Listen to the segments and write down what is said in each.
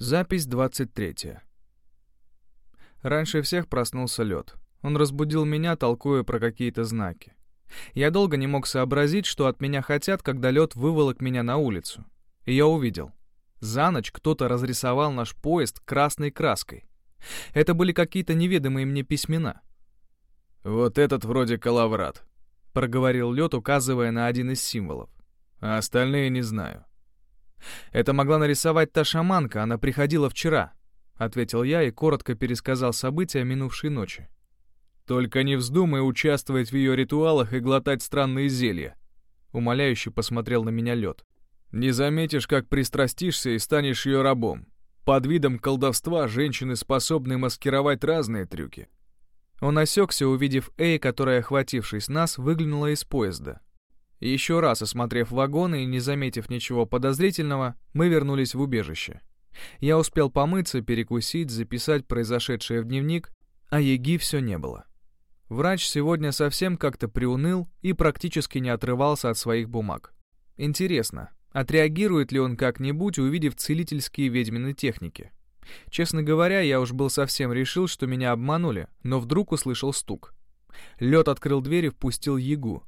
Запись 23. Раньше всех проснулся лед. Он разбудил меня, толкуя про какие-то знаки. Я долго не мог сообразить, что от меня хотят, когда лед выволок меня на улицу. И я увидел. За ночь кто-то разрисовал наш поезд красной краской. Это были какие-то неведомые мне письмена. «Вот этот вроде калаврат», — проговорил лед, указывая на один из символов. «А остальные не знаю». «Это могла нарисовать та шаманка, она приходила вчера», — ответил я и коротко пересказал события минувшей ночи. «Только не вздумай участвовать в ее ритуалах и глотать странные зелья», — умоляюще посмотрел на меня лед. «Не заметишь, как пристрастишься и станешь ее рабом. Под видом колдовства женщины способны маскировать разные трюки». Он осекся, увидев Эй, которая, охватившись нас, выглянула из поезда. Еще раз осмотрев вагоны и не заметив ничего подозрительного, мы вернулись в убежище. Я успел помыться, перекусить, записать произошедшее в дневник, а Еги все не было. Врач сегодня совсем как-то приуныл и практически не отрывался от своих бумаг. Интересно, отреагирует ли он как-нибудь, увидев целительские ведьмины техники? Честно говоря, я уж был совсем решил, что меня обманули, но вдруг услышал стук. Лед открыл дверь и впустил Ягу,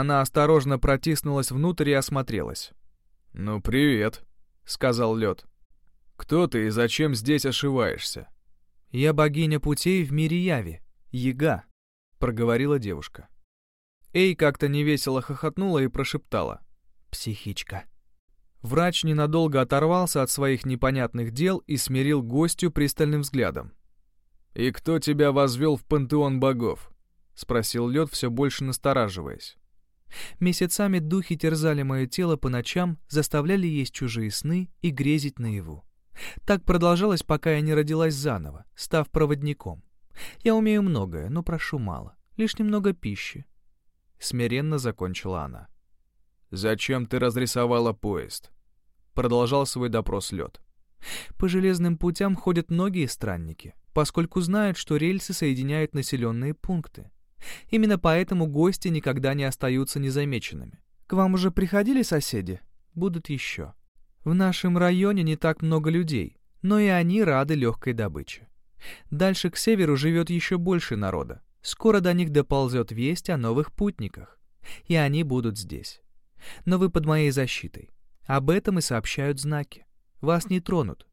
она осторожно протиснулась внутрь и осмотрелась. «Ну, привет», — сказал лед. «Кто ты и зачем здесь ошиваешься?» «Я богиня путей в мире Яви, Яга», — проговорила девушка. Эй как-то невесело хохотнула и прошептала. «Психичка». Врач ненадолго оторвался от своих непонятных дел и смирил гостю пристальным взглядом. «И кто тебя возвел в пантеон богов?» — спросил лед, все больше настораживаясь. Месяцами духи терзали мое тело по ночам, заставляли есть чужие сны и грезить наяву. Так продолжалось, пока я не родилась заново, став проводником. Я умею многое, но прошу мало, лишь немного пищи. Смиренно закончила она. «Зачем ты разрисовала поезд?» Продолжал свой допрос лед. По железным путям ходят многие странники, поскольку знают, что рельсы соединяют населенные пункты. Именно поэтому гости никогда не остаются незамеченными. К вам уже приходили соседи? Будут еще. В нашем районе не так много людей, но и они рады легкой добыче. Дальше к северу живет еще больше народа. Скоро до них доползет весть о новых путниках. И они будут здесь. Но вы под моей защитой. Об этом и сообщают знаки. Вас не тронут.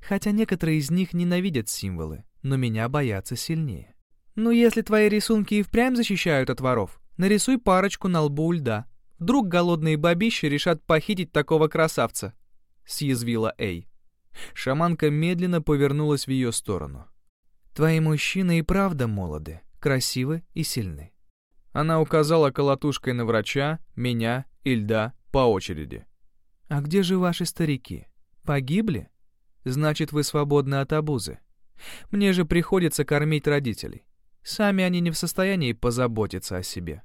Хотя некоторые из них ненавидят символы, но меня боятся сильнее. «Ну, если твои рисунки и впрямь защищают от воров, нарисуй парочку на лбу льда. Вдруг голодные бабищи решат похитить такого красавца», — съязвила Эй. Шаманка медленно повернулась в ее сторону. «Твои мужчины и правда молоды, красивы и сильны». Она указала колотушкой на врача, меня и льда по очереди. «А где же ваши старики? Погибли? Значит, вы свободны от обузы. Мне же приходится кормить родителей. Сами они не в состоянии позаботиться о себе.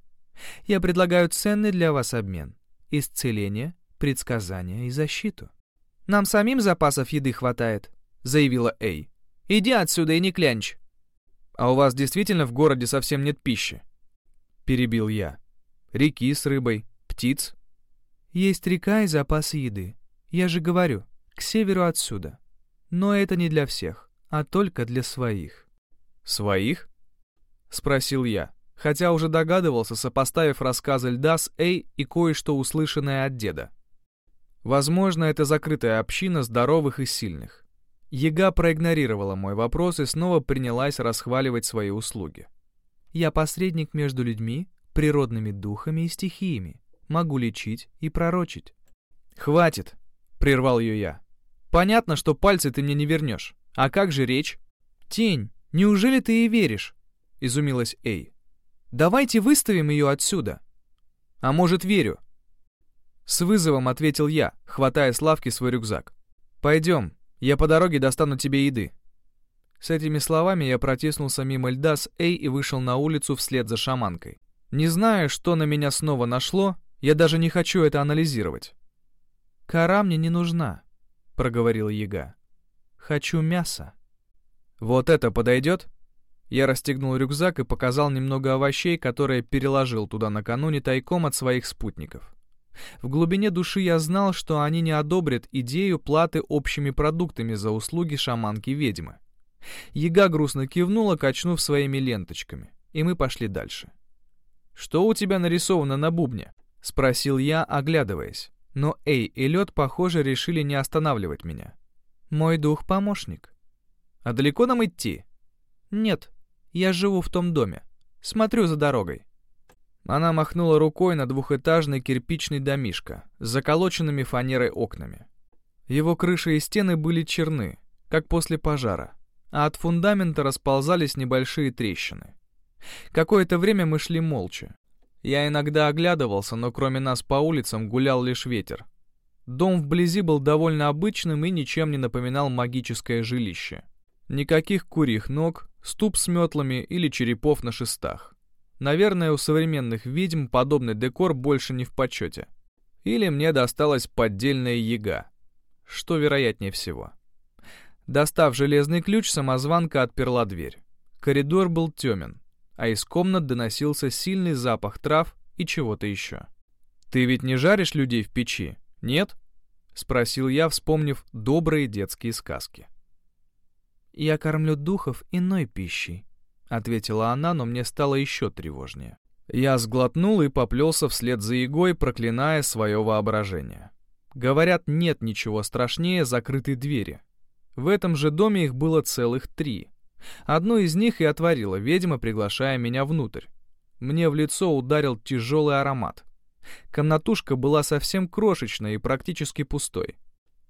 Я предлагаю ценный для вас обмен. Исцеление, предсказание и защиту. «Нам самим запасов еды хватает», — заявила Эй. «Иди отсюда и не клянчь». «А у вас действительно в городе совсем нет пищи?» Перебил я. «Реки с рыбой, птиц?» «Есть река и запасы еды. Я же говорю, к северу отсюда. Но это не для всех, а только для своих». «Своих?» — спросил я, хотя уже догадывался, сопоставив рассказы льда с Эй и кое-что услышанное от деда. Возможно, это закрытая община здоровых и сильных. Ега проигнорировала мой вопрос и снова принялась расхваливать свои услуги. «Я посредник между людьми, природными духами и стихиями. Могу лечить и пророчить». «Хватит!» — прервал ее я. «Понятно, что пальцы ты мне не вернешь. А как же речь?» «Тень, неужели ты и веришь?» — изумилась Эй. «Давайте выставим ее отсюда». «А может, верю?» С вызовом ответил я, хватая с лавки свой рюкзак. «Пойдем, я по дороге достану тебе еды». С этими словами я протиснулся мимо льда с Эй и вышел на улицу вслед за шаманкой. Не зная, что на меня снова нашло, я даже не хочу это анализировать. «Кора мне не нужна», — проговорил Яга. «Хочу мяса». «Вот это подойдет?» Я расстегнул рюкзак и показал немного овощей, которые переложил туда накануне тайком от своих спутников. В глубине души я знал, что они не одобрят идею платы общими продуктами за услуги шаманки-ведьмы. Яга грустно кивнула, качнув своими ленточками, и мы пошли дальше. «Что у тебя нарисовано на бубне?» — спросил я, оглядываясь. Но Эй и Лед, похоже, решили не останавливать меня. «Мой дух-помощник». «А далеко нам идти?» «Нет, я живу в том доме. Смотрю за дорогой». Она махнула рукой на двухэтажный кирпичный домишко с заколоченными фанерой окнами. Его крыша и стены были черны, как после пожара, а от фундамента расползались небольшие трещины. Какое-то время мы шли молча. Я иногда оглядывался, но кроме нас по улицам гулял лишь ветер. Дом вблизи был довольно обычным и ничем не напоминал магическое жилище. Никаких курьих ног, ступ с метлами или черепов на шестах. Наверное, у современных ведьм подобный декор больше не в почете. Или мне досталась поддельная яга, что вероятнее всего. Достав железный ключ, самозванка отперла дверь. Коридор был темен, а из комнат доносился сильный запах трав и чего-то еще. «Ты ведь не жаришь людей в печи, нет?» — спросил я, вспомнив добрые детские сказки. «Я кормлю духов иной пищей», — ответила она, но мне стало еще тревожнее. Я сглотнул и поплелся вслед за Егой, проклиная свое воображение. Говорят, нет ничего страшнее закрытой двери. В этом же доме их было целых три. Одну из них и отворила ведьма, приглашая меня внутрь. Мне в лицо ударил тяжелый аромат. Комнатушка была совсем крошечной и практически пустой.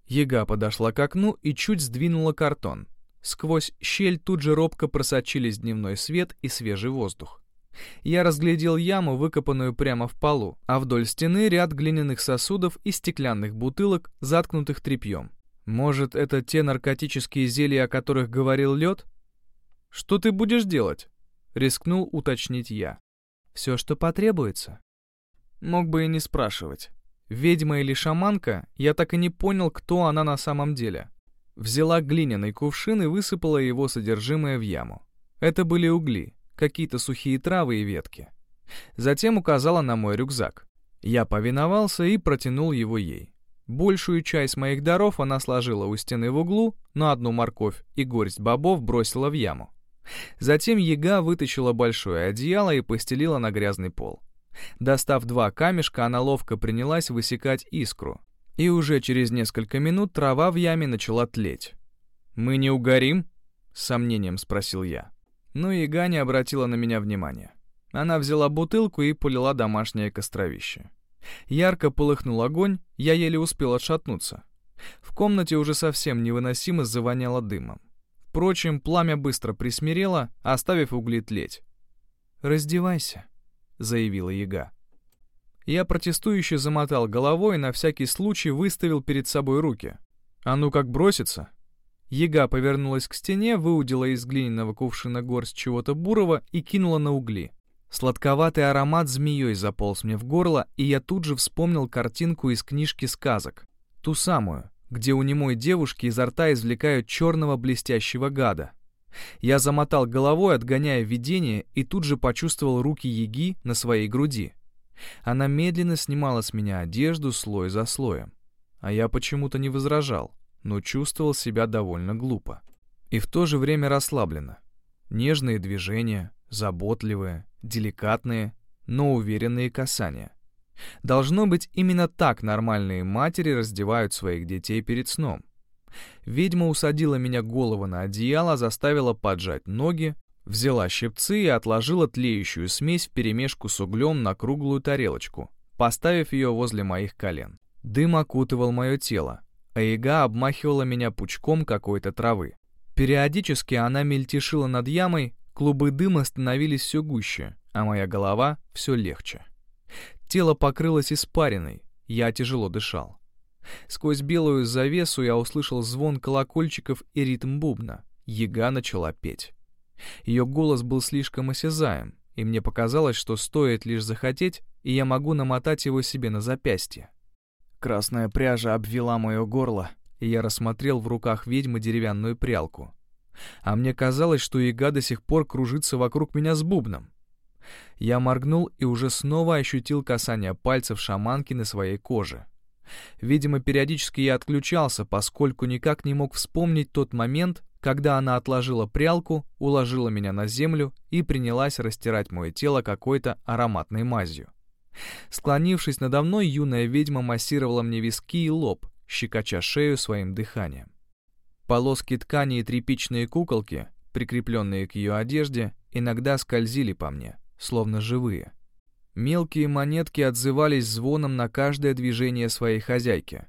Ега подошла к окну и чуть сдвинула картон — Сквозь щель тут же робко просочились дневной свет и свежий воздух. Я разглядел яму, выкопанную прямо в полу, а вдоль стены ряд глиняных сосудов и стеклянных бутылок, заткнутых тряпьем. Может, это те наркотические зелья, о которых говорил лед? «Что ты будешь делать?» — рискнул уточнить я. «Все, что потребуется». Мог бы и не спрашивать. Ведьма или шаманка, я так и не понял, кто она на самом деле. Взяла глиняный кувшин и высыпала его содержимое в яму. Это были угли, какие-то сухие травы и ветки. Затем указала на мой рюкзак. Я повиновался и протянул его ей. Большую часть моих даров она сложила у стены в углу, но одну морковь и горсть бобов бросила в яму. Затем яга вытащила большое одеяло и постелила на грязный пол. Достав два камешка, она ловко принялась высекать искру, и уже через несколько минут трава в яме начала тлеть. «Мы не угорим?» — с сомнением спросил я. Но яга не обратила на меня внимания. Она взяла бутылку и полила домашнее костровище. Ярко полыхнул огонь, я еле успел отшатнуться. В комнате уже совсем невыносимо завоняло дымом. Впрочем, пламя быстро присмирело, оставив угли тлеть. «Раздевайся», — заявила яга. Я протестующе замотал головой и на всякий случай выставил перед собой руки. «А ну как бросится!» Яга повернулась к стене, выудила из глиняного кувшина горсть чего-то бурого и кинула на угли. Сладковатый аромат змеей заполз мне в горло, и я тут же вспомнил картинку из книжки сказок. Ту самую, где у немой девушки изо рта извлекают черного блестящего гада. Я замотал головой, отгоняя видение, и тут же почувствовал руки Яги на своей груди. Она медленно снимала с меня одежду слой за слоем. А я почему-то не возражал, но чувствовал себя довольно глупо. И в то же время расслабленно. Нежные движения, заботливые, деликатные, но уверенные касания. Должно быть, именно так нормальные матери раздевают своих детей перед сном. Ведьма усадила меня голову на одеяло, заставила поджать ноги, Взяла щипцы и отложила тлеющую смесь вперемешку с углем на круглую тарелочку, поставив ее возле моих колен. Дым окутывал мое тело, а яга обмахивала меня пучком какой-то травы. Периодически она мельтешила над ямой, клубы дыма становились все гуще, а моя голова все легче. Тело покрылось испариной, я тяжело дышал. Сквозь белую завесу я услышал звон колокольчиков и ритм бубна. Яга начала петь. Ее голос был слишком осязаем, и мне показалось, что стоит лишь захотеть, и я могу намотать его себе на запястье. Красная пряжа обвела мое горло, и я рассмотрел в руках ведьмы деревянную прялку. А мне казалось, что яга до сих пор кружится вокруг меня с бубном. Я моргнул и уже снова ощутил касание пальцев шаманки на своей коже. Видимо, периодически я отключался, поскольку никак не мог вспомнить тот момент, когда она отложила прялку, уложила меня на землю и принялась растирать мое тело какой-то ароматной мазью. Склонившись надо мной, юная ведьма массировала мне виски и лоб, щекоча шею своим дыханием. Полоски ткани и тряпичные куколки, прикрепленные к ее одежде, иногда скользили по мне, словно живые. Мелкие монетки отзывались звоном на каждое движение своей хозяйки.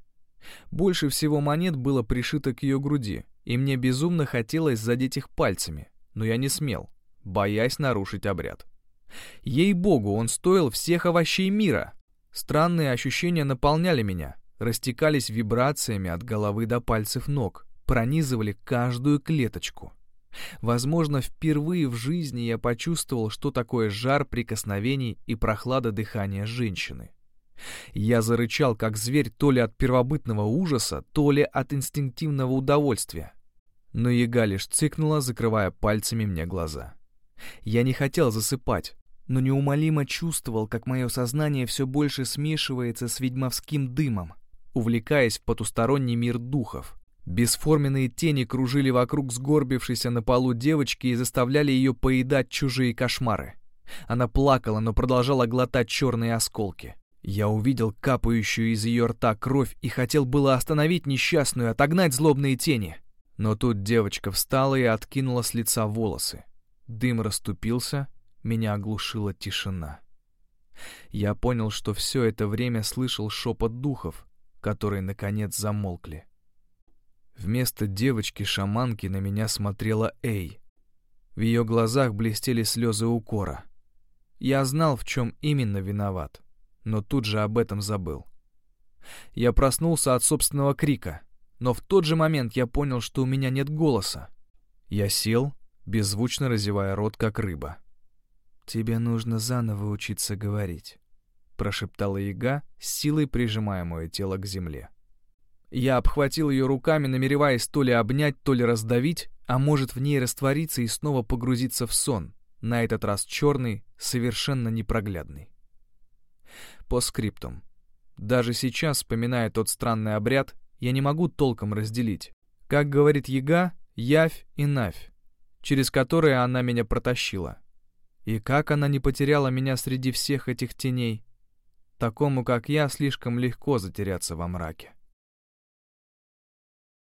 Больше всего монет было пришито к ее груди, и мне безумно хотелось задеть их пальцами, но я не смел, боясь нарушить обряд. Ей-богу, он стоил всех овощей мира. Странные ощущения наполняли меня, растекались вибрациями от головы до пальцев ног, пронизывали каждую клеточку. Возможно, впервые в жизни я почувствовал, что такое жар прикосновений и прохлада дыхания женщины. Я зарычал, как зверь, то ли от первобытного ужаса, то ли от инстинктивного удовольствия. Но яга лишь цыкнула, закрывая пальцами мне глаза. Я не хотел засыпать, но неумолимо чувствовал, как мое сознание все больше смешивается с ведьмовским дымом, увлекаясь в потусторонний мир духов. Бесформенные тени кружили вокруг сгорбившейся на полу девочки и заставляли ее поедать чужие кошмары. Она плакала, но продолжала глотать черные осколки. Я увидел капающую из ее рта кровь и хотел было остановить несчастную, отогнать злобные тени. Но тут девочка встала и откинула с лица волосы. Дым расступился, меня оглушила тишина. Я понял, что все это время слышал шепот духов, которые, наконец, замолкли. Вместо девочки-шаманки на меня смотрела Эй. В ее глазах блестели слезы укора. Я знал, в чем именно виноват, но тут же об этом забыл. Я проснулся от собственного крика, но в тот же момент я понял, что у меня нет голоса. Я сел, беззвучно разевая рот, как рыба. «Тебе нужно заново учиться говорить», — прошептала яга, силой прижимая мое тело к земле. Я обхватил ее руками, намереваясь то ли обнять, то ли раздавить, а может в ней раствориться и снова погрузиться в сон, на этот раз черный, совершенно непроглядный. По скриптум. Даже сейчас, вспоминая тот странный обряд, я не могу толком разделить. Как говорит Яга, явь и навь, через которые она меня протащила. И как она не потеряла меня среди всех этих теней. Такому, как я, слишком легко затеряться во мраке.